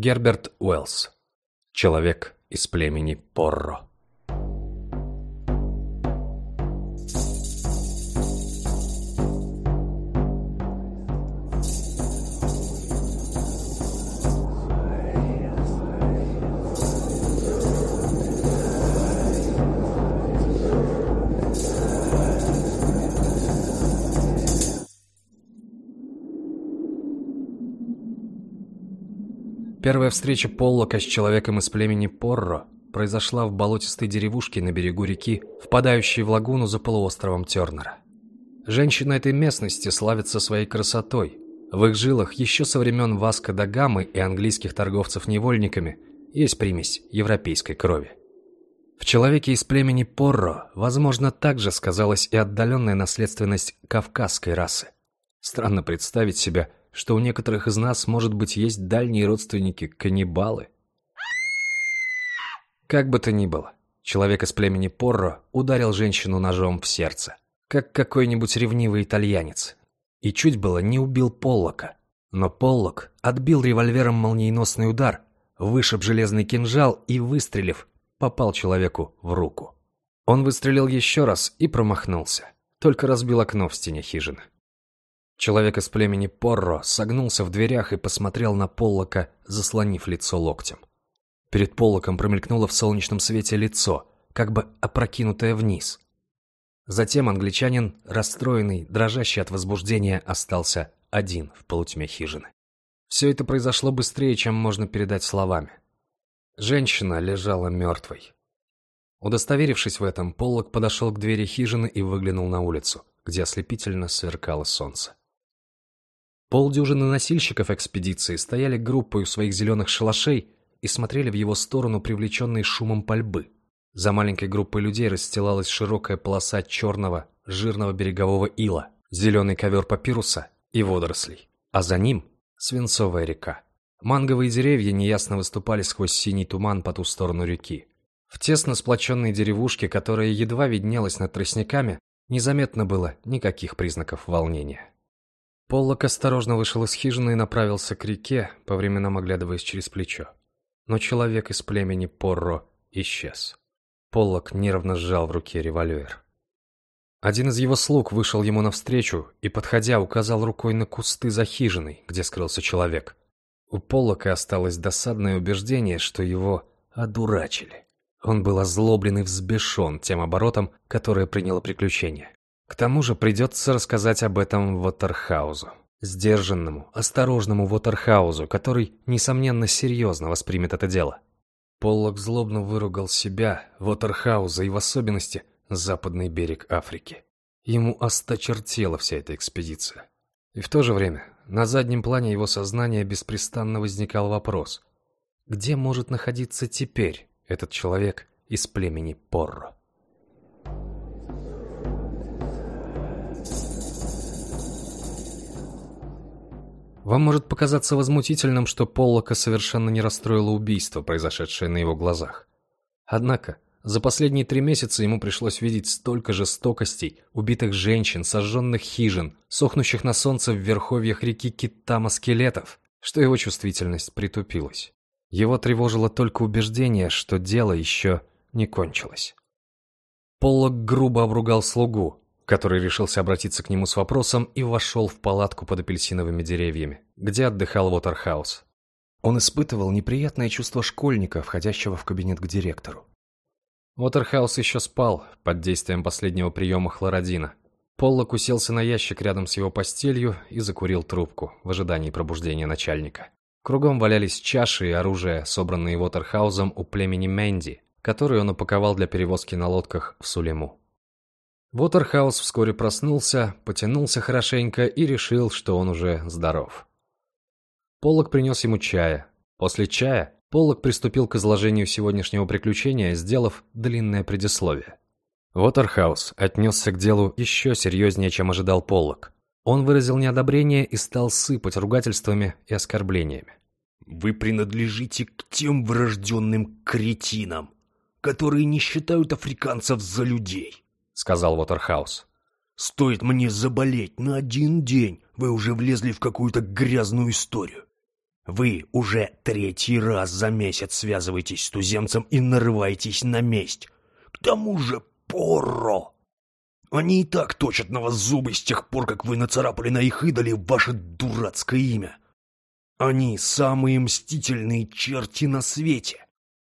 Герберт Уэллс. Человек из племени Порро. Первая встреча Поллока с человеком из племени Порро произошла в болотистой деревушке на берегу реки, впадающей в лагуну за полуостровом Тернера. Женщины этой местности славятся своей красотой. В их жилах еще со времен Васко да Гамы и английских торговцев невольниками есть примесь европейской крови. В человеке из племени Порро, возможно, также сказалась и отдаленная наследственность кавказской расы. Странно представить себя что у некоторых из нас, может быть, есть дальние родственники-каннибалы. Как бы то ни было, человек из племени Порро ударил женщину ножом в сердце, как какой-нибудь ревнивый итальянец, и чуть было не убил Поллока. Но Поллок отбил револьвером молниеносный удар, вышиб железный кинжал и, выстрелив, попал человеку в руку. Он выстрелил еще раз и промахнулся, только разбил окно в стене хижины. Человек из племени Порро согнулся в дверях и посмотрел на Поллока, заслонив лицо локтем. Перед Поллоком промелькнуло в солнечном свете лицо, как бы опрокинутое вниз. Затем англичанин, расстроенный, дрожащий от возбуждения, остался один в полутьме хижины. Все это произошло быстрее, чем можно передать словами. Женщина лежала мертвой. Удостоверившись в этом, Поллок подошел к двери хижины и выглянул на улицу, где ослепительно сверкало солнце. Полдюжины носильщиков экспедиции стояли группой у своих зеленых шалашей и смотрели в его сторону, привлеченные шумом пальбы. За маленькой группой людей расстилалась широкая полоса черного, жирного берегового ила, зеленый ковер папируса и водорослей. А за ним свинцовая река. Манговые деревья неясно выступали сквозь синий туман по ту сторону реки. В тесно сплоченной деревушке, которая едва виднелась над тростниками, незаметно было никаких признаков волнения. Поллок осторожно вышел из хижины и направился к реке, по временам оглядываясь через плечо. Но человек из племени Порро исчез. Поллок нервно сжал в руке револьвер. Один из его слуг вышел ему навстречу и, подходя, указал рукой на кусты за хижиной, где скрылся человек. У Поллока осталось досадное убеждение, что его одурачили. Он был озлоблен и взбешен тем оборотом, которое приняло приключение. К тому же придется рассказать об этом Вотерхаузу. Сдержанному, осторожному Вотерхаузу, который, несомненно, серьезно воспримет это дело. Поллок злобно выругал себя, Вотерхауза и в особенности западный берег Африки. Ему осточертела вся эта экспедиция. И в то же время на заднем плане его сознания беспрестанно возникал вопрос. Где может находиться теперь этот человек из племени Порро? Вам может показаться возмутительным, что Поллока совершенно не расстроило убийство, произошедшее на его глазах. Однако, за последние три месяца ему пришлось видеть столько жестокостей, убитых женщин, сожженных хижин, сохнущих на солнце в верховьях реки Китама-скелетов, что его чувствительность притупилась. Его тревожило только убеждение, что дело еще не кончилось. Поллок грубо обругал слугу, который решился обратиться к нему с вопросом и вошел в палатку под апельсиновыми деревьями, где отдыхал Уотерхаус. Он испытывал неприятное чувство школьника, входящего в кабинет к директору. Уотерхаус еще спал под действием последнего приема хлородина. Поллок уселся на ящик рядом с его постелью и закурил трубку в ожидании пробуждения начальника. Кругом валялись чаши и оружие, собранные Уотерхаузом у племени Мэнди, которые он упаковал для перевозки на лодках в Сулему. Вотерхаус вскоре проснулся, потянулся хорошенько и решил, что он уже здоров. Поллок принес ему чая. После чая Поллок приступил к изложению сегодняшнего приключения, сделав длинное предисловие. Вотерхаус отнесся к делу еще серьезнее, чем ожидал Поллок. Он выразил неодобрение и стал сыпать ругательствами и оскорблениями. «Вы принадлежите к тем врожденным кретинам, которые не считают африканцев за людей сказал Уотерхаус. «Стоит мне заболеть на один день, вы уже влезли в какую-то грязную историю. Вы уже третий раз за месяц связываетесь с туземцем и нарываетесь на месть. К тому же Порро. Они и так точат на вас зубы с тех пор, как вы нацарапали на их идоле ваше дурацкое имя. Они самые мстительные черти на свете.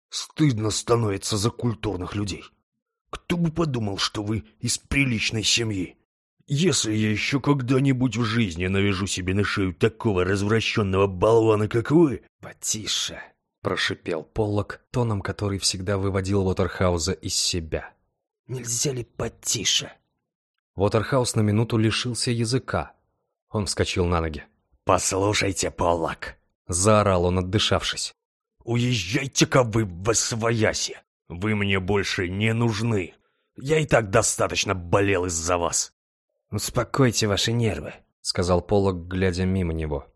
Стыдно становится за культурных людей. Кто бы подумал, что вы из приличной семьи? Если я еще когда-нибудь в жизни навяжу себе на шею такого развращенного болвана, как вы... — Потише, — прошипел Поллок, тоном, который всегда выводил Уотерхауза из себя. — Нельзя ли потише? Уотерхаус на минуту лишился языка. Он вскочил на ноги. «Послушайте, Поллок!» — заорал он, отдышавшись. «Уезжайте-ка вы в Освояси! Вы мне больше не нужны! Я и так достаточно болел из-за вас!» «Успокойте ваши нервы», — сказал Поллок, глядя мимо него.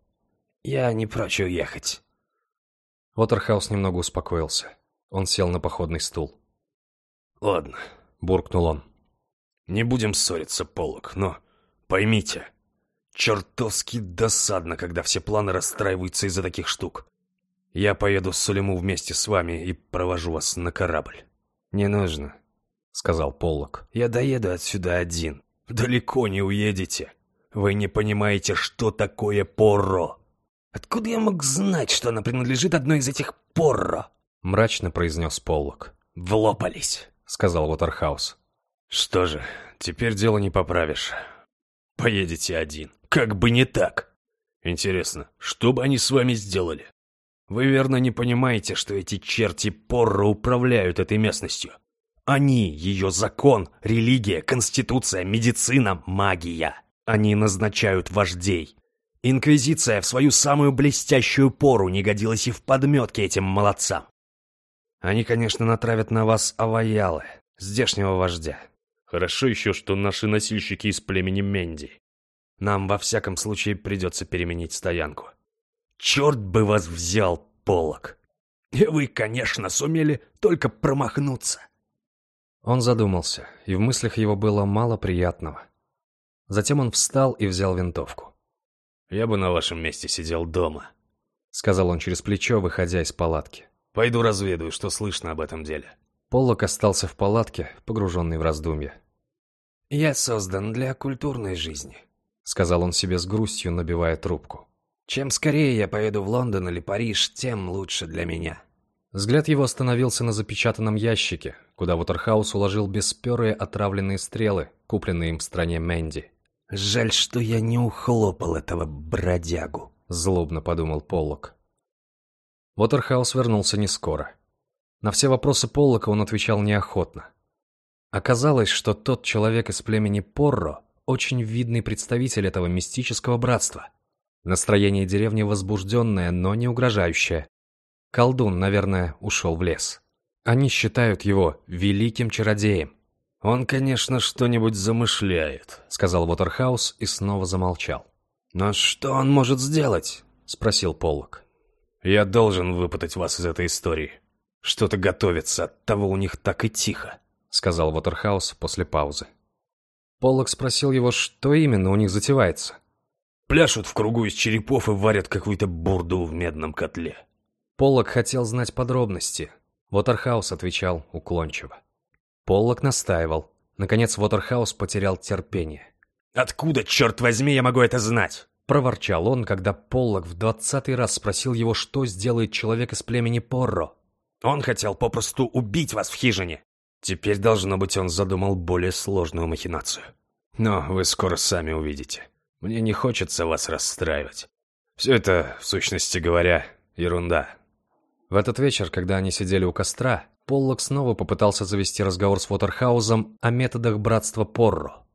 «Я не прочь уехать». Уотерхаус немного успокоился. Он сел на походный стул. «Ладно», — буркнул он. «Не будем ссориться, Поллок, но поймите, чертовски досадно, когда все планы расстраиваются из-за таких штук. Я поеду с Сулему вместе с вами и провожу вас на корабль». «Не нужно», — сказал Поллок. «Я доеду отсюда один. Далеко не уедете. Вы не понимаете, что такое Порро. Откуда я мог знать, что она принадлежит одной из этих Порро? Мрачно произнес Поллок. Влопались, сказал Уотерхаус. Что же, теперь дело не поправишь. Поедете один. Как бы не так. Интересно, что бы они с вами сделали? Вы верно не понимаете, что эти черти Порро управляют этой местностью? Они, ее закон, религия, конституция, медицина, магия. Они назначают вождей. Инквизиция в свою самую блестящую пору не годилась и в подметке этим молодцам. Они, конечно, натравят на вас аваялы, здешнего вождя. Хорошо еще, что наши носильщики из племени Менди. Нам во всяком случае придется переменить стоянку. Черт бы вас взял, полок! И вы, конечно, сумели только промахнуться. Он задумался, и в мыслях его было мало приятного. Затем он встал и взял винтовку. «Я бы на вашем месте сидел дома», — сказал он через плечо, выходя из палатки. «Пойду разведаю, что слышно об этом деле». Поллок остался в палатке, погруженный в раздумья. «Я создан для культурной жизни», — сказал он себе с грустью, набивая трубку. «Чем скорее я поеду в Лондон или Париж, тем лучше для меня». Взгляд его остановился на запечатанном ящике, куда Уотерхаус уложил бесперые отравленные стрелы, купленные им в стране Мэнди. «Жаль, что я не ухлопал этого бродягу», — злобно подумал Поллок. Уотерхаус вернулся не скоро. На все вопросы Поллока он отвечал неохотно. Оказалось, что тот человек из племени Порро очень видный представитель этого мистического братства. Настроение деревни возбужденное, но не угрожающее. Колдун, наверное, ушел в лес. Они считают его великим чародеем. «Он, конечно, что-нибудь замышляет», — сказал Уотерхаус и снова замолчал. «Но что он может сделать?» — спросил Поллок. «Я должен выпутать вас из этой истории. Что-то готовится, оттого у них так и тихо», — сказал Уотерхаус после паузы. Поллок спросил его, что именно у них затевается. «Пляшут в кругу из черепов и варят какую-то бурду в медном котле. Поллок хотел знать подробности. Уотерхаус отвечал уклончиво. Поллок настаивал. Наконец Уотерхаус потерял терпение. «Откуда, черт возьми, я могу это знать?» Проворчал он, когда Поллок в двадцатый раз спросил его, что сделает человек из племени Порро. «Он хотел попросту убить вас в хижине. Теперь, должно быть, он задумал более сложную махинацию. Но вы скоро сами увидите. Мне не хочется вас расстраивать. Все это, в сущности говоря, ерунда. В этот вечер, когда они сидели у костра, Поллок снова попытался завести разговор с Уотерхаузом о методах братства Порро.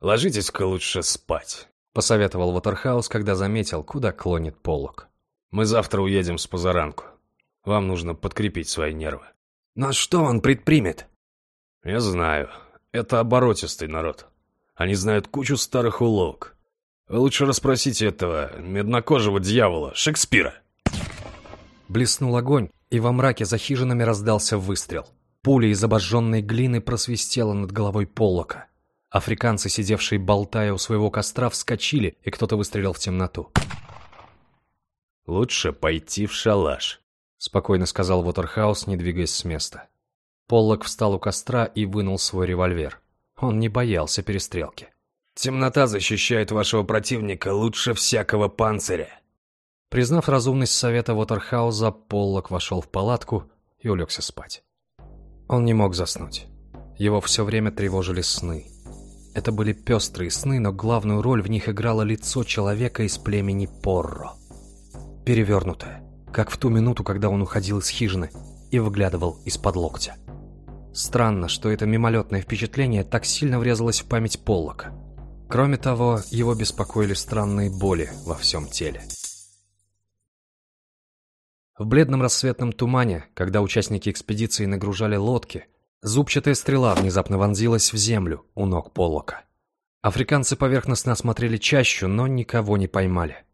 «Ложитесь-ка лучше спать», — посоветовал Уотерхаус, когда заметил, куда клонит Поллок. «Мы завтра уедем с позаранку. Вам нужно подкрепить свои нервы». «Но что он предпримет?» «Я знаю. Это оборотистый народ. Они знают кучу старых уловок. Лучше расспросите этого меднокожего дьявола, Шекспира». Блеснул огонь, и во мраке за хижинами раздался выстрел. Пуля из обожженной глины просвистела над головой Поллока. Африканцы, сидевшие болтая у своего костра, вскочили, и кто-то выстрелил в темноту. Лучше пойти в шалаш, спокойно сказал Уотерхаус, не двигаясь с места. Поллок встал у костра и вынул свой револьвер. Он не боялся перестрелки. Темнота защищает вашего противника лучше всякого панциря. Признав разумность совета Уотерхауза, Поллок вошел в палатку и улегся спать. Он не мог заснуть. Его все время тревожили сны. Это были пестрые сны, но главную роль в них играло лицо человека из племени Порро. Перевернутое, как в ту минуту, когда он уходил из хижины и выглядывал из-под локтя. Странно, что это мимолетное впечатление так сильно врезалось в память Поллока. Кроме того, его беспокоили странные боли во всем теле. В бледном рассветном тумане, когда участники экспедиции нагружали лодки, зубчатая стрела внезапно вонзилась в землю у ног Поллока. Африканцы поверхностно осмотрели чащу, но никого не поймали.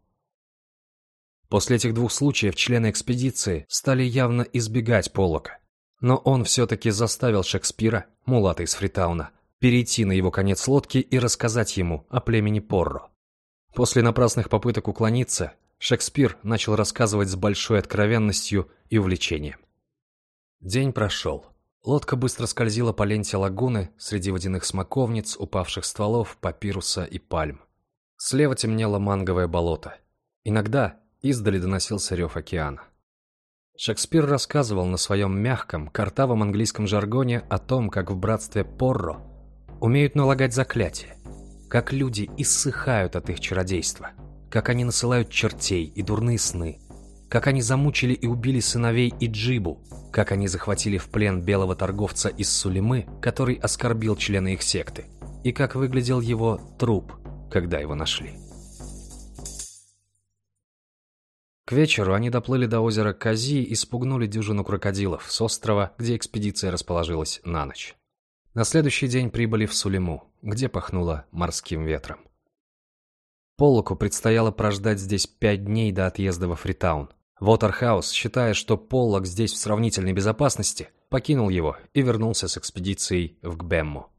После этих двух случаев члены экспедиции стали явно избегать Поллока. Но он все-таки заставил Шекспира, мулата из Фритауна, перейти на его конец лодки и рассказать ему о племени Порро. После напрасных попыток уклониться, Шекспир начал рассказывать с большой откровенностью и увлечением. День прошел. Лодка быстро скользила по ленте лагуны среди водяных смоковниц, упавших стволов, папируса и пальм. Слева темнело манговое болото. Иногда издали доносился рев океана. Шекспир рассказывал на своем мягком, картавом английском жаргоне о том, как в братстве Порро умеют налагать заклятия, как люди иссыхают от их чародейства – как они насылают чертей и дурные сны, как они замучили и убили сыновей Иджибу, как они захватили в плен белого торговца из Сулимы, который оскорбил члена их секты, и как выглядел его труп, когда его нашли. К вечеру они доплыли до озера Кази и спугнули дюжину крокодилов с острова, где экспедиция расположилась на ночь. На следующий день прибыли в Сулиму, где пахнуло морским ветром. Поллоку предстояло прождать здесь пять дней до отъезда во Фритаун. Вотерхаус, считая, что Поллок здесь в сравнительной безопасности, покинул его и вернулся с экспедицией в Гбемму.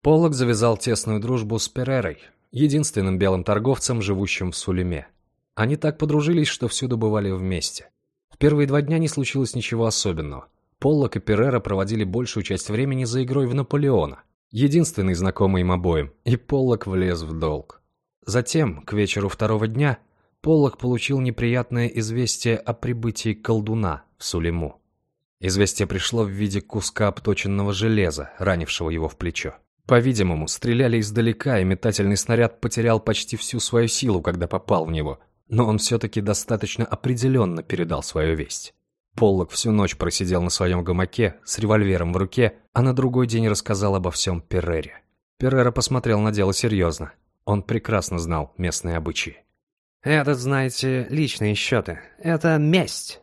Поллок завязал тесную дружбу с Перерой, единственным белым торговцем, живущим в Сулеме. Они так подружились, что всюду бывали вместе. В первые два дня не случилось ничего особенного. Поллок и Перера проводили большую часть времени за игрой в Наполеона, единственный знакомый им обоим, и Поллок влез в долг. Затем, к вечеру второго дня, Поллок получил неприятное известие о прибытии колдуна в Сулиму. Известие пришло в виде куска обточенного железа, ранившего его в плечо. По-видимому, стреляли издалека, и метательный снаряд потерял почти всю свою силу, когда попал в него, но он все-таки достаточно определенно передал свою весть. Поллок всю ночь просидел на своем гамаке с револьвером в руке, а на другой день рассказал обо всем Перере. Перера посмотрел на дело серьезно. Он прекрасно знал местные обычаи. «Этот, знаете, личные счеты. Это месть.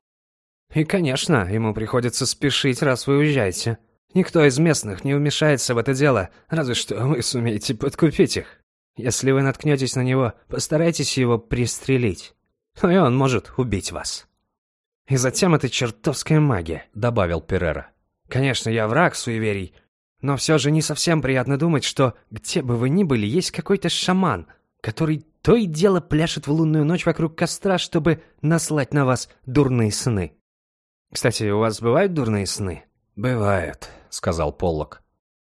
И, конечно, ему приходится спешить, раз вы уезжаете. Никто из местных не вмешается в это дело, разве что вы сумеете подкупить их. Если вы наткнетесь на него, постарайтесь его пристрелить. И он может убить вас. И затем это чертовская магия», — добавил Перера. «Конечно, я враг суеверий, но все же не совсем приятно думать, что где бы вы ни были, есть какой-то шаман, который то и дело пляшет в лунную ночь вокруг костра, чтобы наслать на вас дурные сны. Кстати, у вас бывают дурные сны? «Бывают», — сказал Поллок.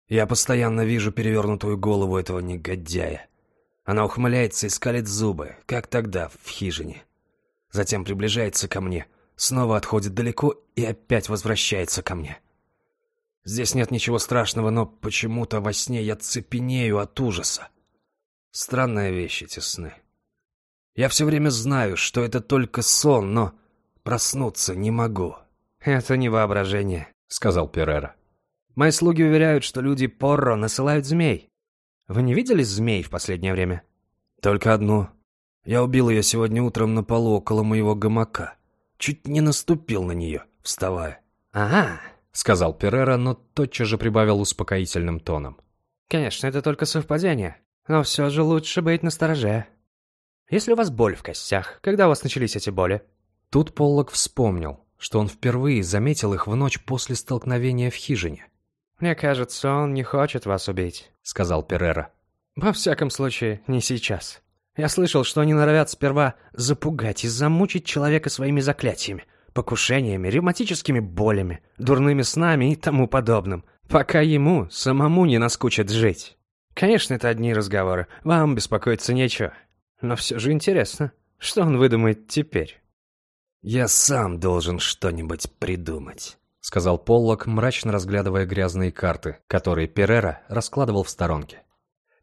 «Я постоянно вижу перевернутую голову этого негодяя. Она ухмыляется и скалит зубы, как тогда, в хижине. Затем приближается ко мне, снова отходит далеко и опять возвращается ко мне. Здесь нет ничего страшного, но почему-то во сне я цепенею от ужаса. Странная вещь эти сны. Я все время знаю, что это только сон, но проснуться не могу. «Это не воображение», — сказал Перера. «Мои слуги уверяют, что люди Порро насылают змей. Вы не видели змей в последнее время?» «Только одну. Я убил ее сегодня утром на полу около моего гамака. Чуть не наступил на нее, вставая». «Ага, — сказал Перера, но тотчас же прибавил успокоительным тоном. «Конечно, это только совпадение, но все же лучше быть настороже. Если у вас боль в костях, когда у вас начались эти боли?» Тут Поллок вспомнил, что он впервые заметил их в ночь после столкновения в хижине. «Мне кажется, он не хочет вас убить», — сказал Перера. «Во всяком случае, не сейчас. Я слышал, что они норовят сперва запугать и замучить человека своими заклятиями, покушениями, ревматическими болями, дурными снами и тому подобным, пока ему самому не наскучит жить. Конечно, это одни разговоры, вам беспокоиться нечего. Но все же интересно, что он выдумает теперь? «Я сам должен что-нибудь придумать», — сказал Поллок, мрачно разглядывая грязные карты, которые Перера раскладывал в сторонке.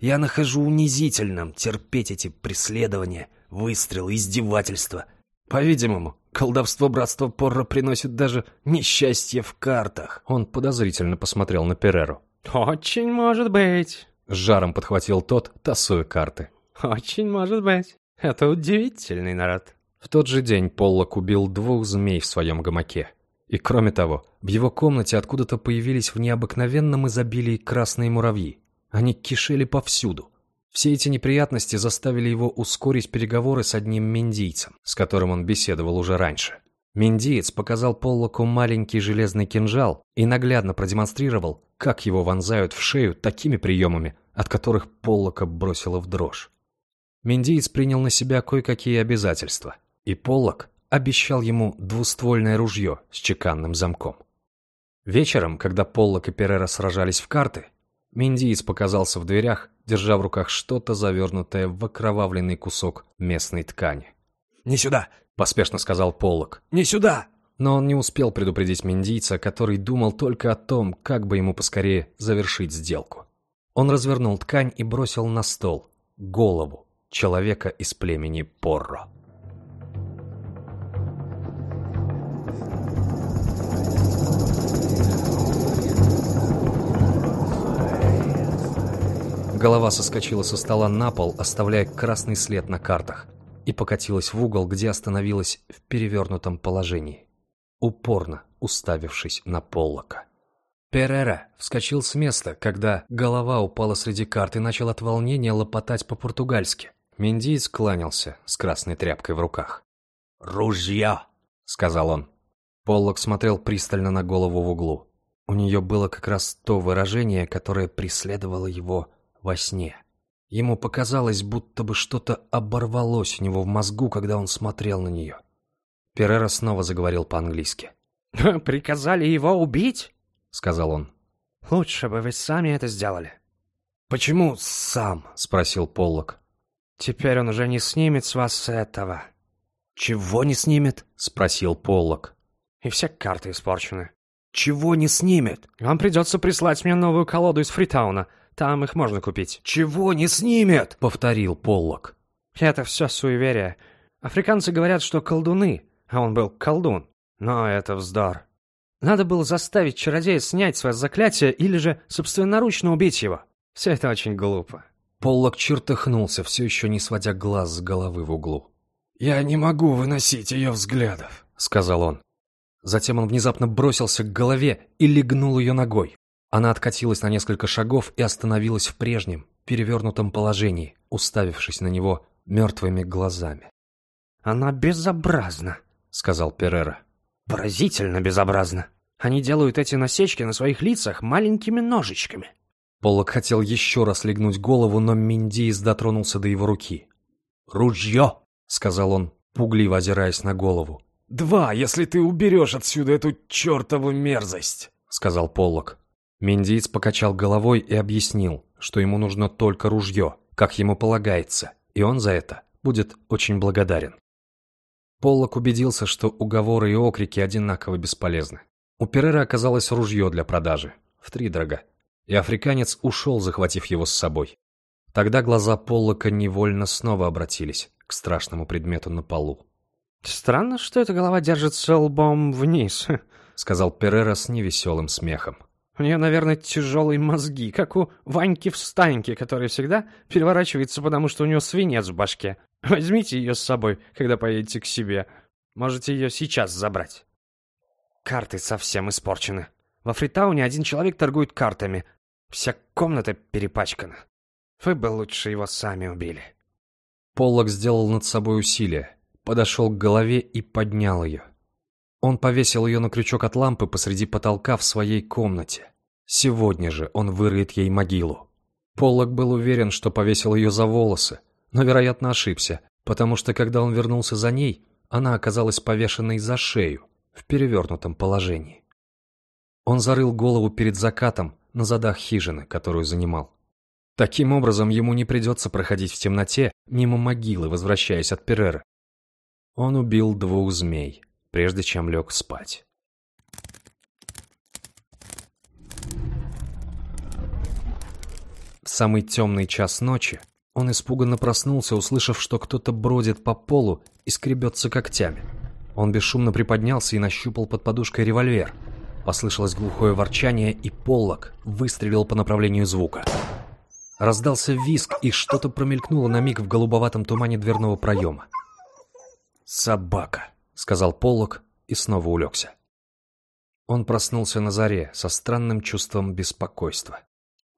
«Я нахожу унизительным терпеть эти преследования, выстрелы, издевательства. По-видимому, колдовство Братства Порро приносит даже несчастье в картах». Он подозрительно посмотрел на Переру. «Очень может быть», — с жаром подхватил тот, тасуя карты. «Очень может быть. Это удивительный народ». В тот же день Поллок убил двух змей в своем гамаке. И кроме того, в его комнате откуда-то появились в необыкновенном изобилии красные муравьи. Они кишели повсюду. Все эти неприятности заставили его ускорить переговоры с одним мендийцем, с которым он беседовал уже раньше. Мендиец показал Поллоку маленький железный кинжал и наглядно продемонстрировал, как его вонзают в шею такими приемами, от которых Поллока бросило в дрожь. Мендиец принял на себя кое-какие обязательства, и Поллок обещал ему двуствольное ружье с чеканным замком. Вечером, когда Поллок и Перера сражались в карты, Мендиец показался в дверях, держа в руках что-то завернутое в окровавленный кусок местной ткани. «Не сюда!» — поспешно сказал Поллок. «Не сюда!» Но он не успел предупредить Мендийца, который думал только о том, как бы ему поскорее завершить сделку. Он развернул ткань и бросил на стол голову человека из племени Порро. Голова соскочила со стола на пол, оставляя красный след на картах, и покатилась в угол, где остановилась в перевернутом положении, упорно уставившись на Поллока. Перера вскочил с места, когда голова упала среди карт и начал от волнения лопотать по-португальски. Мендиец кланялся с красной тряпкой в руках. «Ружья!» — сказал он. Поллок смотрел пристально на голову в углу. У нее было как раз то выражение, которое преследовало его во сне. Ему показалось, будто бы что-то оборвалось у него в мозгу, когда он смотрел на нее. Перера снова заговорил по-английски. «Приказали его убить?» — сказал он. «Лучше бы вы сами это сделали». «Почему сам?» — спросил Поллок. «Теперь он уже не снимет с вас этого». «Чего не снимет?» — спросил Поллок. «И все карты испорчены». «Чего не снимет?» «Вам придется прислать мне новую колоду из Фритауна. Там их можно купить». «Чего не снимет?» — повторил Поллок. «Это все суеверие. Африканцы говорят, что колдуны, а он был колдун. Но это вздор. Надо было заставить чародея снять свое заклятие или же собственноручно убить его. Все это очень глупо». Поллок чертыхнулся, все еще не сводя глаз с головы в углу. «Я не могу выносить ее взглядов», — сказал он. Затем он внезапно бросился к голове и легнул ее ногой. Она откатилась на несколько шагов и остановилась в прежнем, перевернутом положении, уставившись на него мертвыми глазами. «Она безобразна», — сказал Перера. «Поразительно безобразна. Они делают эти насечки на своих лицах маленькими ножичками». Полок хотел еще раз легнуть голову, но Миндиис дотронулся до его руки. «Ружье!» — сказал он, пугливо озираясь на голову. «Два, если ты уберешь отсюда эту чертову мерзость!» — сказал Поллок. Миндиец покачал головой и объяснил, что ему нужно только ружье, как ему полагается, и он за это будет очень благодарен. Поллок убедился, что уговоры и окрики одинаково бесполезны. У Перера оказалось ружье для продажи, втридорога, и африканец ушел, захватив его с собой. Тогда глаза Поллока невольно снова обратились к страшному предмету на полу. «Странно, что эта голова держится лбом вниз», — сказал Перера с невеселым смехом. «У нее, наверное, тяжелые мозги, как у Ваньки в стайке, который всегда переворачивается, потому что у него свинец в башке. Возьмите ее с собой, когда поедете к себе. Можете ее сейчас забрать». Карты совсем испорчены. Во Фритауне один человек торгует картами. Вся комната перепачкана. Вы бы лучше его сами убили. Поллок сделал над собой усилие подошел к голове и поднял ее. Он повесил ее на крючок от лампы посреди потолка в своей комнате. Сегодня же он вырыет ей могилу. Поллок был уверен, что повесил ее за волосы, но, вероятно, ошибся, потому что, когда он вернулся за ней, она оказалась повешенной за шею, в перевернутом положении. Он зарыл голову перед закатом на задах хижины, которую занимал. Таким образом, ему не придется проходить в темноте мимо могилы, возвращаясь от Переры. Он убил двух змей, прежде чем лег спать. В самый темный час ночи он испуганно проснулся, услышав, что кто-то бродит по полу и скребется когтями. Он бесшумно приподнялся и нащупал под подушкой револьвер. Послышалось глухое ворчание, и Поллок выстрелил по направлению звука. Раздался визг, и что-то промелькнуло на миг в голубоватом тумане дверного проема. «Собака», — сказал Поллок и снова улегся. Он проснулся на заре со странным чувством беспокойства.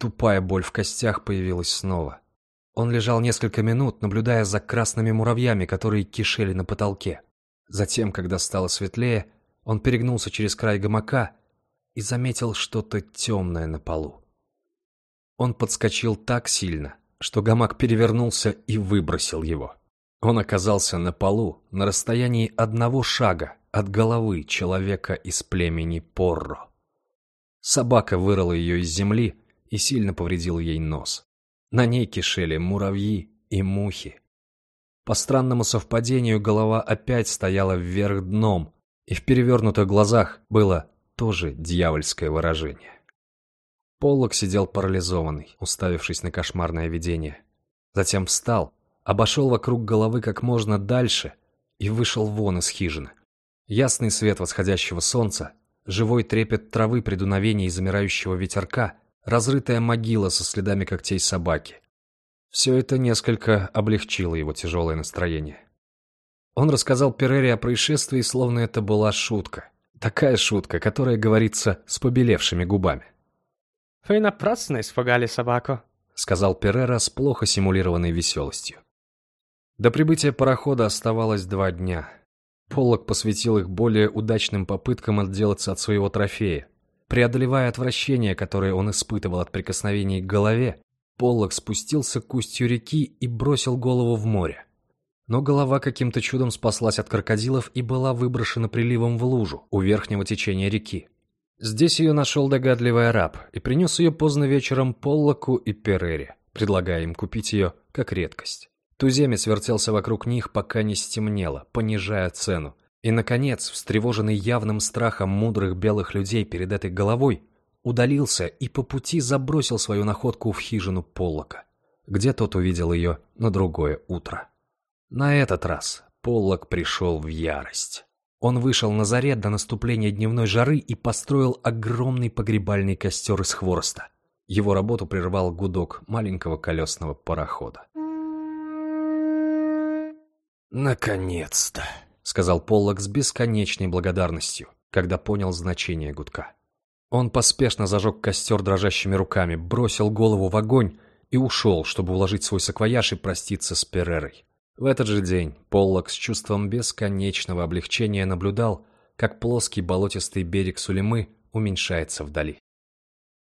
Тупая боль в костях появилась снова. Он лежал несколько минут, наблюдая за красными муравьями, которые кишели на потолке. Затем, когда стало светлее, он перегнулся через край гамака и заметил что-то темное на полу. Он подскочил так сильно, что гамак перевернулся и выбросил его. Он оказался на полу на расстоянии одного шага от головы человека из племени Порро. Собака вырыла ее из земли и сильно повредил ей нос. На ней кишели муравьи и мухи. По странному совпадению голова опять стояла вверх дном, и в перевернутых глазах было тоже дьявольское выражение. Поллок сидел парализованный, уставившись на кошмарное видение. Затем встал, обошел вокруг головы как можно дальше и вышел вон из хижины. Ясный свет восходящего солнца, живой трепет травы при дуновении замирающего ветерка разрытая могила со следами когтей собаки. Все это несколько облегчило его тяжелое настроение. Он рассказал Перере о происшествии, словно это была шутка. Такая шутка, которая говорится с побелевшими губами. «Вы напрасно испугали собаку», — сказал Перера с плохо симулированной веселостью. До прибытия парохода оставалось два дня. Поллок посвятил их более удачным попыткам отделаться от своего трофея. Преодолевая отвращение, которое он испытывал от прикосновений к голове, Поллок спустился к устью реки и бросил голову в море. Но голова каким-то чудом спаслась от крокодилов и была выброшена приливом в лужу у верхнего течения реки. Здесь ее нашел догадливый араб и принес ее поздно вечером Поллоку и Перере, предлагая им купить ее как редкость. Туземец вертелся вокруг них, пока не стемнело, понижая цену, и, наконец, встревоженный явным страхом мудрых белых людей перед этой головой, удалился и по пути забросил свою находку в хижину Поллока, где тот увидел ее на другое утро. На этот раз Поллок пришел в ярость. Он вышел на заре до наступления дневной жары и построил огромный погребальный костер из хвороста. Его работу прервал гудок маленького колесного парохода. «Наконец-то!» — сказал Поллок с бесконечной благодарностью, когда понял значение гудка. Он поспешно зажег костер дрожащими руками, бросил голову в огонь и ушел, чтобы уложить свой саквояж и проститься с Перерой. В этот же день Поллок с чувством бесконечного облегчения наблюдал, как плоский болотистый берег Сулемы уменьшается вдали.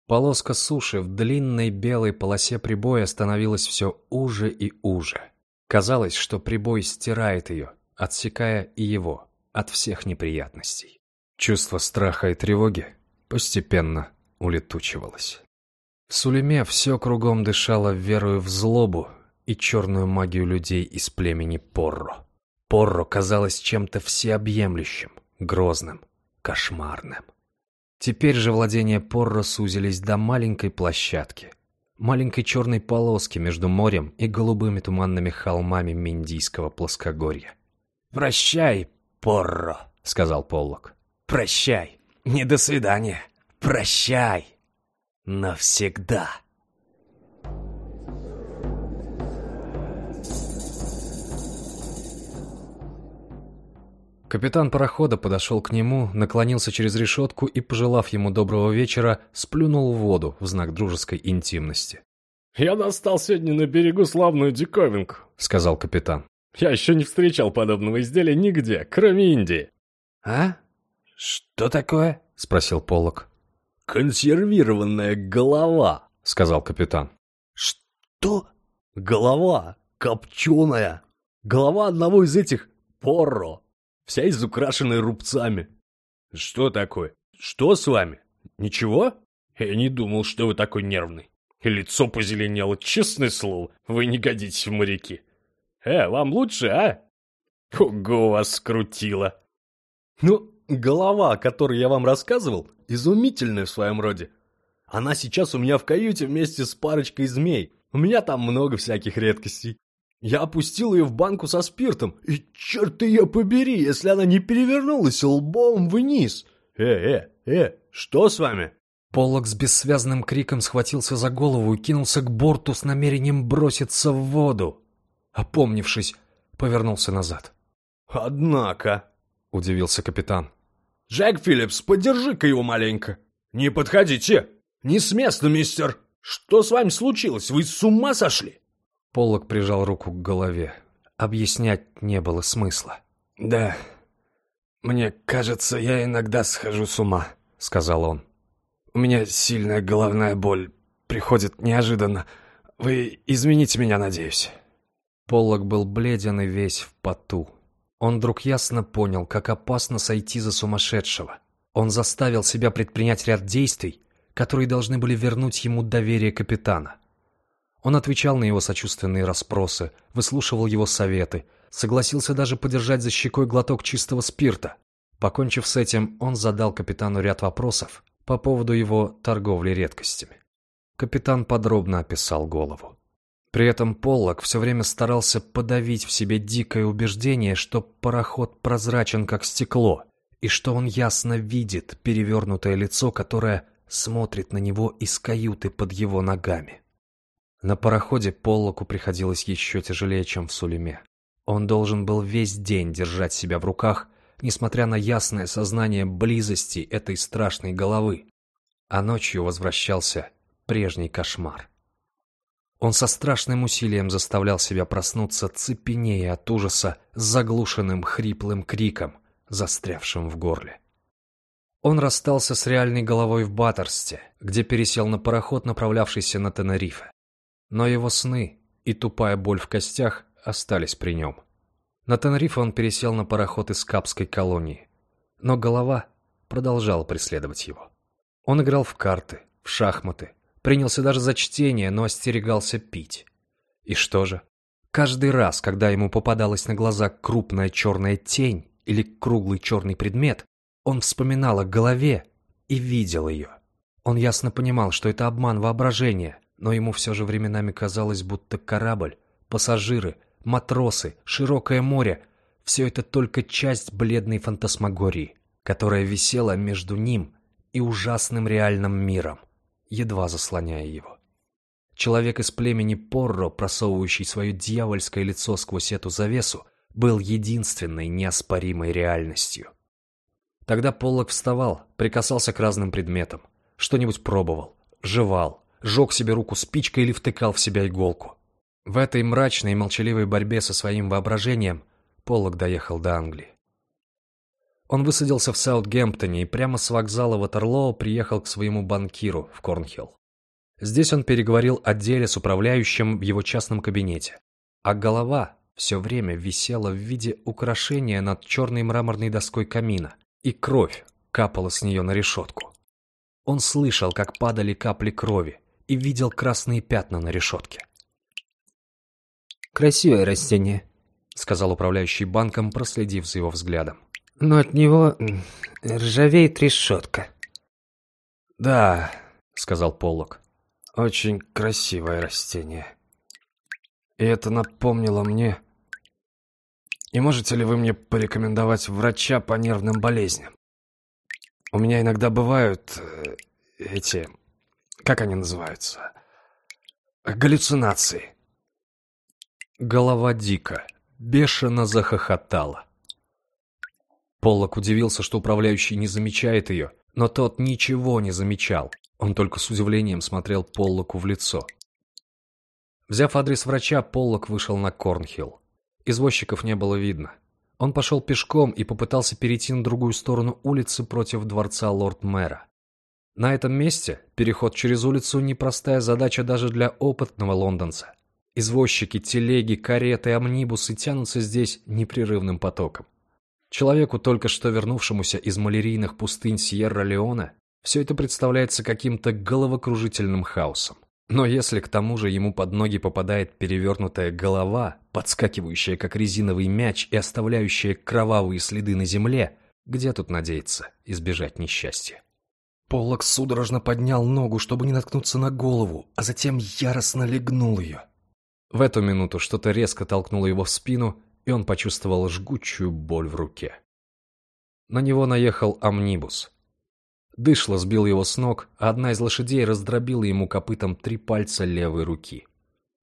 Полоска суши в длинной белой полосе прибоя становилась все уже и уже. Казалось, что прибой стирает ее, отсекая и его от всех неприятностей. Чувство страха и тревоги постепенно улетучивалось. В Сулеме все кругом дышало верою в злобу и черную магию людей из племени Порро. Порро казалось чем-то всеобъемлющим, грозным, кошмарным. Теперь же владения Порро сузились до маленькой площадки, маленькой черной полоски между морем и голубыми туманными холмами Миндийского плоскогорья. «Прощай, Порро», — сказал Поллок. «Прощай. Не до свидания. Прощай. Навсегда». Капитан парохода подошел к нему, наклонился через решетку и, пожелав ему доброго вечера, сплюнул в воду в знак дружеской интимности. «Я достал сегодня на берегу славную диковинку», — сказал капитан. Я еще не встречал подобного изделия нигде, кроме Индии. А? Что такое? Спросил Полок. Консервированная голова, сказал капитан. Что? Голова копченая. Голова одного из этих Порро. Вся изукрашенная рубцами. Что такое? Что с вами? Ничего? Я не думал, что вы такой нервный. Лицо позеленело, честное слово. Вы не годитесь в моряки. Э, вам лучше, а? Ого, вас скрутило. Ну, голова, о которой я вам рассказывал, изумительная в своем роде. Она сейчас у меня в каюте вместе с парочкой змей. У меня там много всяких редкостей. Я опустил ее в банку со спиртом, и черт ее побери, если она не перевернулась лбом вниз. Э, э, э, что с вами? Поллок с бессвязным криком схватился за голову и кинулся к борту с намерением броситься в воду. Опомнившись, повернулся назад. «Однако», — удивился капитан. «Джек Филлипс, подержи-ка его маленько». «Не подходите! Не с места, мистер! Что с вами случилось? Вы с ума сошли?» Поллок прижал руку к голове. Объяснять не было смысла. «Да, мне кажется, я иногда схожу с ума», — сказал он. «У меня сильная головная боль. Приходит неожиданно. Вы измените меня, надеюсь». Поллок был бледен и весь в поту. Он вдруг ясно понял, как опасно сойти за сумасшедшего. Он заставил себя предпринять ряд действий, которые должны были вернуть ему доверие капитана. Он отвечал на его сочувственные расспросы, выслушивал его советы, согласился даже подержать за щекой глоток чистого спирта. Покончив с этим, он задал капитану ряд вопросов по поводу его торговли редкостями. Капитан подробно описал голову. При этом Поллок все время старался подавить в себе дикое убеждение, что пароход прозрачен, как стекло, и что он ясно видит перевернутое лицо, которое смотрит на него из каюты под его ногами. На пароходе Поллоку приходилось еще тяжелее, чем в Сулеме. Он должен был весь день держать себя в руках, несмотря на ясное сознание близости этой страшной головы. А ночью возвращался прежний кошмар. Он со страшным усилием заставлял себя проснуться, цепенея от ужаса заглушенным хриплым криком, застрявшим в горле. Он расстался с реальной головой в Баттерсте, где пересел на пароход, направлявшийся на Тенерифе но его сны и тупая боль в костях остались при нем. На Тенрифе он пересел на пароход из Капской колонии, но голова продолжала преследовать его. Он играл в карты, в шахматы, принялся даже за чтение, но остерегался пить. И что же? Каждый раз, когда ему попадалась на глаза крупная черная тень или круглый черный предмет, он вспоминал о голове и видел ее. Он ясно понимал, что это обман воображения, но ему все же временами казалось, будто корабль, пассажиры, матросы, широкое море — все это только часть бледной фантасмагории, которая висела между ним и ужасным реальным миром, едва заслоняя его. Человек из племени Порро, просовывающий свое дьявольское лицо сквозь эту завесу, был единственной неоспоримой реальностью. Тогда Поллок вставал, прикасался к разным предметам, что-нибудь пробовал, жевал, жег себе руку спичкой или втыкал в себя иголку. В этой мрачной и молчаливой борьбе со своим воображением Поллок доехал до Англии. Он высадился в Саутгемптоне и прямо с вокзала Ватерлоо приехал к своему банкиру в Корнхилл. Здесь он переговорил о деле с управляющим в его частном кабинете. А голова все время висела в виде украшения над черной мраморной доской камина, и кровь капала с нее на решетку. Он слышал, как падали капли крови, и видел красные пятна на решетке. «Красивое растение», — сказал управляющий банком, проследив за его взглядом. «Но от него ржавеет решетка». «Да», — сказал Поллок, — «очень красивое растение. И это напомнило мне... И можете ли вы мне порекомендовать врача по нервным болезням? У меня иногда бывают э, эти как они называются? Галлюцинации. Голова дико, бешено захохотала. Поллок удивился, что управляющий не замечает ее, но тот ничего не замечал. Он только с удивлением смотрел Поллоку в лицо. Взяв адрес врача, Поллок вышел на Корнхилл. Извозчиков не было видно. Он пошел пешком и попытался перейти на другую сторону улицы против дворца лорд-мэра. На этом месте переход через улицу – непростая задача даже для опытного лондонца. Извозчики, телеги, кареты, амнибусы тянутся здесь непрерывным потоком. Человеку, только что вернувшемуся из малярийных пустынь Сьерра-Леона, все это представляется каким-то головокружительным хаосом. Но если к тому же ему под ноги попадает перевернутая голова, подскакивающая как резиновый мяч и оставляющая кровавые следы на земле, где тут надеяться избежать несчастья? Поллок судорожно поднял ногу, чтобы не наткнуться на голову, а затем яростно легнул ее. В эту минуту что-то резко толкнуло его в спину, и он почувствовал жгучую боль в руке. На него наехал амнибус. Дышло сбил его с ног, а одна из лошадей раздробила ему копытом три пальца левой руки.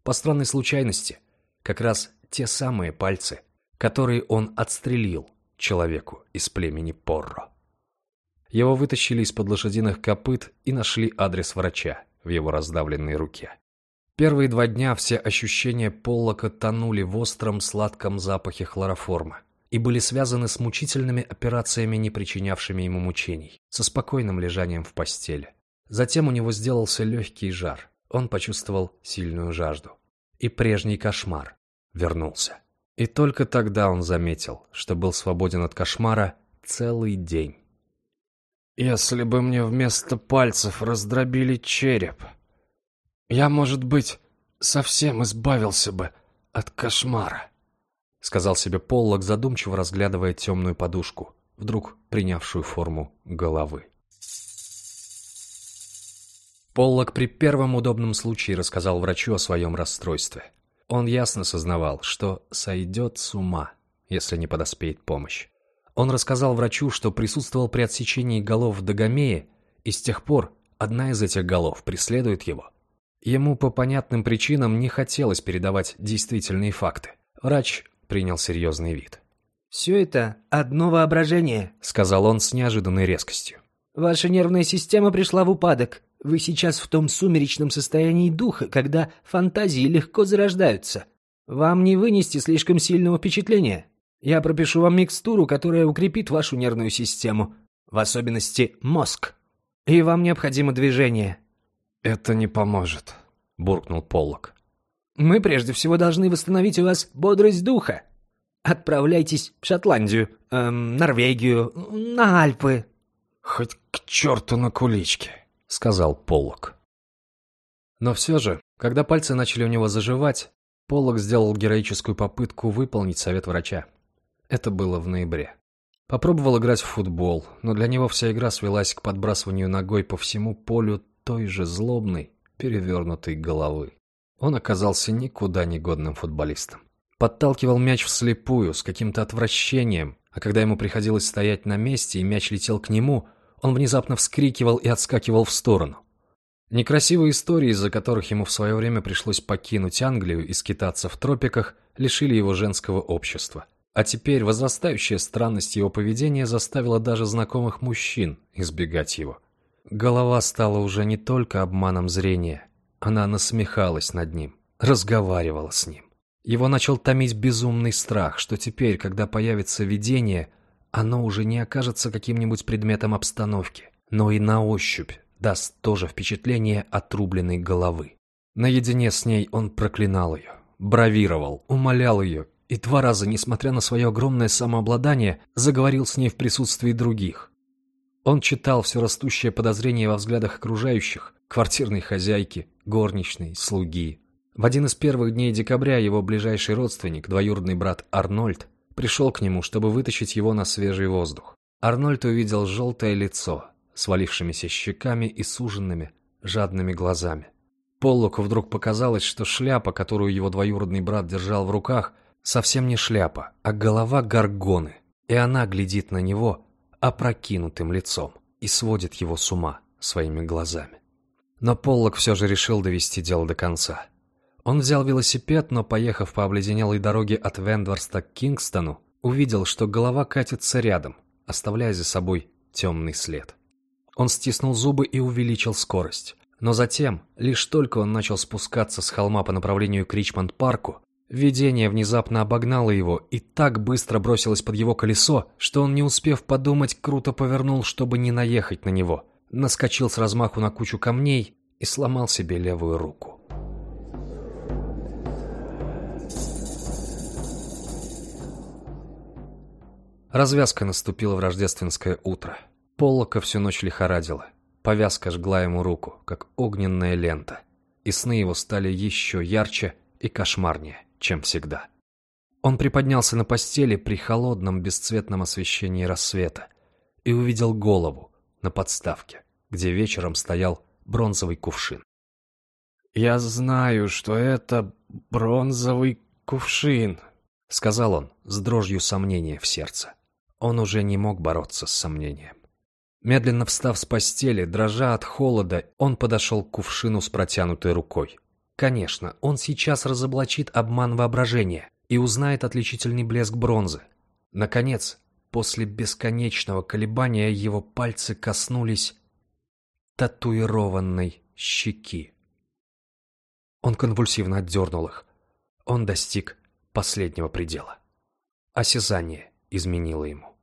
По странной случайности, как раз те самые пальцы, которые он отстрелил человеку из племени Порро. Его вытащили из-под лошадиных копыт и нашли адрес врача в его раздавленной руке. Первые два дня все ощущения Поллока тонули в остром сладком запахе хлороформа и были связаны с мучительными операциями, не причинявшими ему мучений, со спокойным лежанием в постели. Затем у него сделался легкий жар, он почувствовал сильную жажду. И прежний кошмар вернулся. И только тогда он заметил, что был свободен от кошмара целый день. Если бы мне вместо пальцев раздробили череп, я, может быть, совсем избавился бы от кошмара, сказал себе Поллок, задумчиво разглядывая темную подушку, вдруг принявшую форму головы. Поллок при первом удобном случае рассказал врачу о своем расстройстве. Он ясно сознавал, что сойдет с ума, если не подоспеет помощь. Он рассказал врачу, что присутствовал при отсечении голов в Дагомее, и с тех пор одна из этих голов преследует его. Ему по понятным причинам не хотелось передавать действительные факты. Врач принял серьезный вид. «Все это одно воображение», — сказал он с неожиданной резкостью. «Ваша нервная система пришла в упадок. Вы сейчас в том сумеречном состоянии духа, когда фантазии легко зарождаются. Вам не вынести слишком сильного впечатления. Я пропишу вам микстуру, которая укрепит вашу нервную систему, в особенности мозг. И вам необходимо движение». «Это не поможет», — буркнул Поллок. «Мы прежде всего должны восстановить у вас бодрость духа. Отправляйтесь в Шотландию, эм, Норвегию, на Альпы». «Хоть к черту на куличке», — сказал Поллок. Но все же, когда пальцы начали у него заживать, Поллок сделал героическую попытку выполнить совет врача. Это было в ноябре. Попробовал играть в футбол, но для него вся игра свелась к подбрасыванию ногой по всему полю той же злобной, перевернутой головы. Он оказался никуда не годным футболистом. Подталкивал мяч вслепую, с каким-то отвращением, а когда ему приходилось стоять на месте и мяч летел к нему, он внезапно вскрикивал и отскакивал в сторону. Некрасивые истории, из-за которых ему в свое время пришлось покинуть Англию и скитаться в тропиках, лишили его женского общества. А теперь возрастающая странность его поведения заставила даже знакомых мужчин избегать его. Голова стала уже не только обманом зрения. Она насмехалась над ним, разговаривала с ним. Его начал томить безумный страх, что теперь, когда появится видение, оно уже не окажется каким-нибудь предметом обстановки, но и на ощупь даст тоже впечатление отрубленной головы. Наедине с ней он проклинал ее, бравировал, умолял ее и два раза, несмотря на свое огромное самообладание, заговорил с ней в присутствии других. Он читал все растущее подозрение во взглядах окружающих, квартирной хозяйки, горничной, слуги. В один из первых дней декабря его ближайший родственник, двоюродный брат Арнольд, пришел к нему, чтобы вытащить его на свежий воздух. Арнольд увидел желтое лицо, свалившимися щеками и суженными, жадными глазами. Поллоку вдруг показалось, что шляпа, которую его двоюродный брат держал в руках, совсем не шляпа, а голова горгоны, и она глядит на него опрокинутым лицом и сводит его с ума своими глазами. Но Поллок все же решил довести дело до конца. Он взял велосипед, но, поехав по обледенелой дороге от Вендворста к Кингстону, увидел, что голова катится рядом, оставляя за собой темный след. Он стиснул зубы и увеличил скорость. Но затем, лишь только он начал спускаться с холма по направлению к Ричмонд-парку, Видение внезапно обогнало его и так быстро бросилось под его колесо, что он, не успев подумать, круто повернул, чтобы не наехать на него. Наскочил с размаху на кучу камней и сломал себе левую руку. Развязка наступила в рождественское утро. Поллока всю ночь лихорадила. Повязка жгла ему руку, как огненная лента. И сны его стали еще ярче и кошмарнее чем всегда. Он приподнялся на постели при холодном бесцветном освещении рассвета и увидел голову на подставке, где вечером стоял бронзовый кувшин. «Я знаю, что это бронзовый кувшин», — сказал он с дрожью сомнения в сердце. Он уже не мог бороться с сомнением. Медленно встав с постели, дрожа от холода, он подошел к кувшину с протянутой рукой. Конечно, он сейчас разоблачит обман воображения и узнает отличительный блеск бронзы. Наконец, после бесконечного колебания его пальцы коснулись татуированной щеки. Он конвульсивно отдернул их. Он достиг последнего предела. Осязание изменило ему.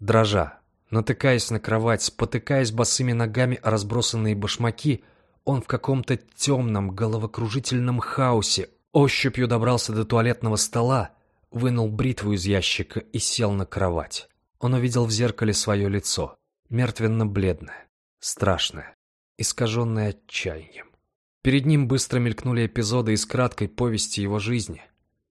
Дрожа, натыкаясь на кровать, спотыкаясь босыми ногами о разбросанные башмаки, он в каком-то темном головокружительном хаосе ощупью добрался до туалетного стола, вынул бритву из ящика и сел на кровать. Он увидел в зеркале свое лицо, мертвенно-бледное, страшное, искаженное отчаянием. Перед ним быстро мелькнули эпизоды из краткой повести его жизни.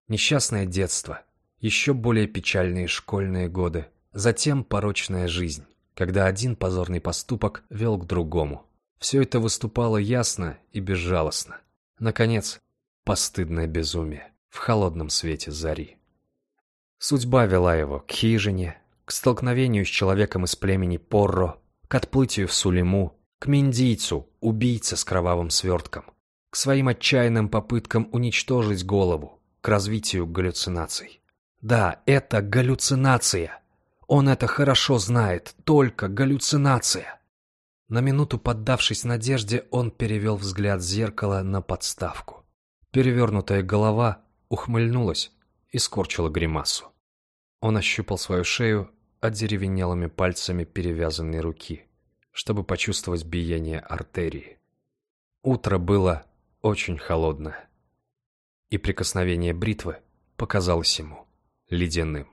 Несчастное детство, еще более печальные школьные годы, затем порочная жизнь, когда один позорный поступок вел к другому. Все это выступало ясно и безжалостно. Наконец, постыдное безумие в холодном свете зари. Судьба вела его к хижине, к столкновению с человеком из племени Порро, к отплытию в Сулиму, к Миндийцу, убийце с кровавым свертком, к своим отчаянным попыткам уничтожить голову, к развитию галлюцинаций. Да, это галлюцинация. Он это хорошо знает, только галлюцинация. На минуту поддавшись надежде, он перевел взгляд зеркала на подставку. Перевернутая голова ухмыльнулась и скорчила гримасу. Он ощупал свою шею одеревенелыми пальцами перевязанной руки чтобы почувствовать биение артерии. Утро было очень холодное, и прикосновение бритвы показалось ему ледяным.